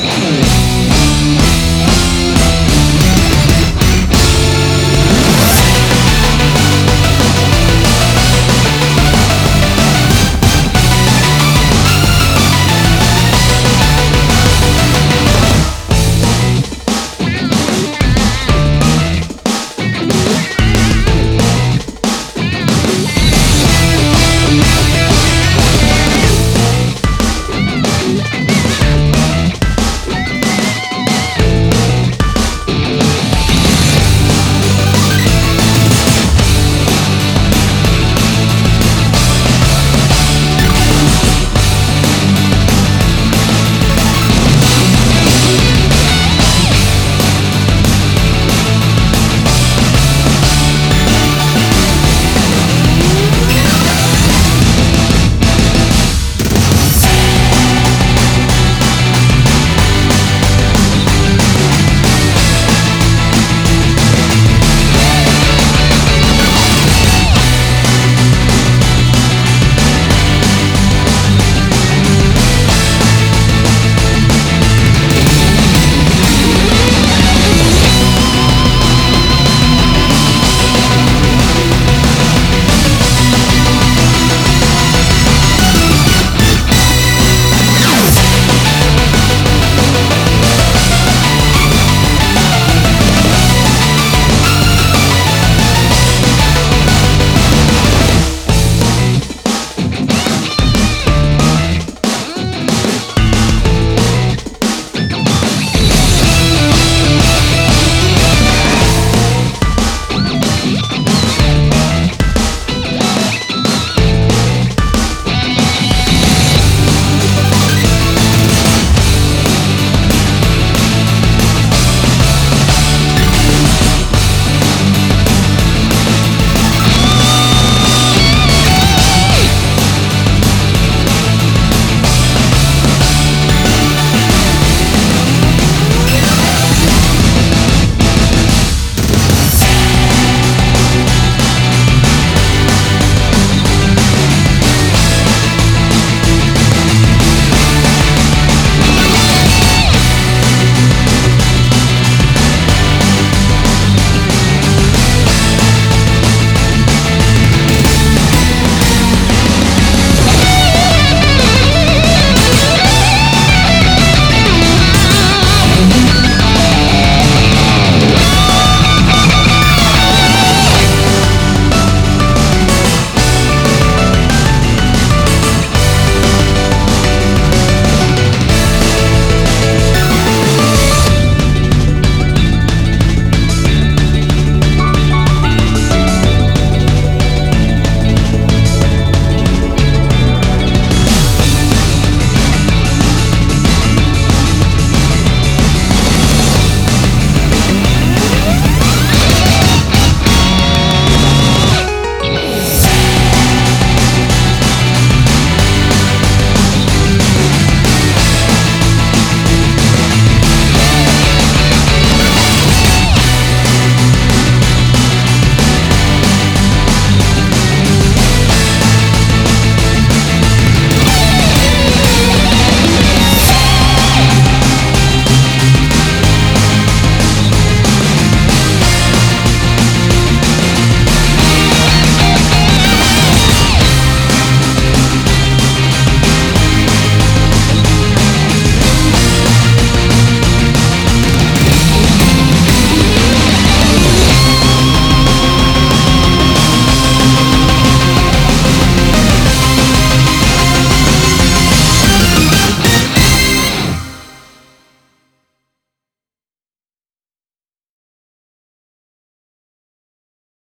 Bye.